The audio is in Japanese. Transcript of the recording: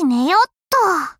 し寝ようっと。